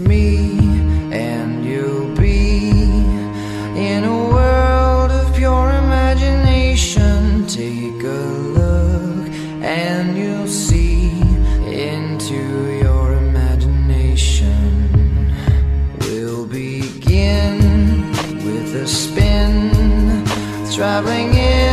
Me, and you'll be in a world of pure imagination. Take a look, and you'll see into your imagination. We'll begin with a spin, traveling in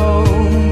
No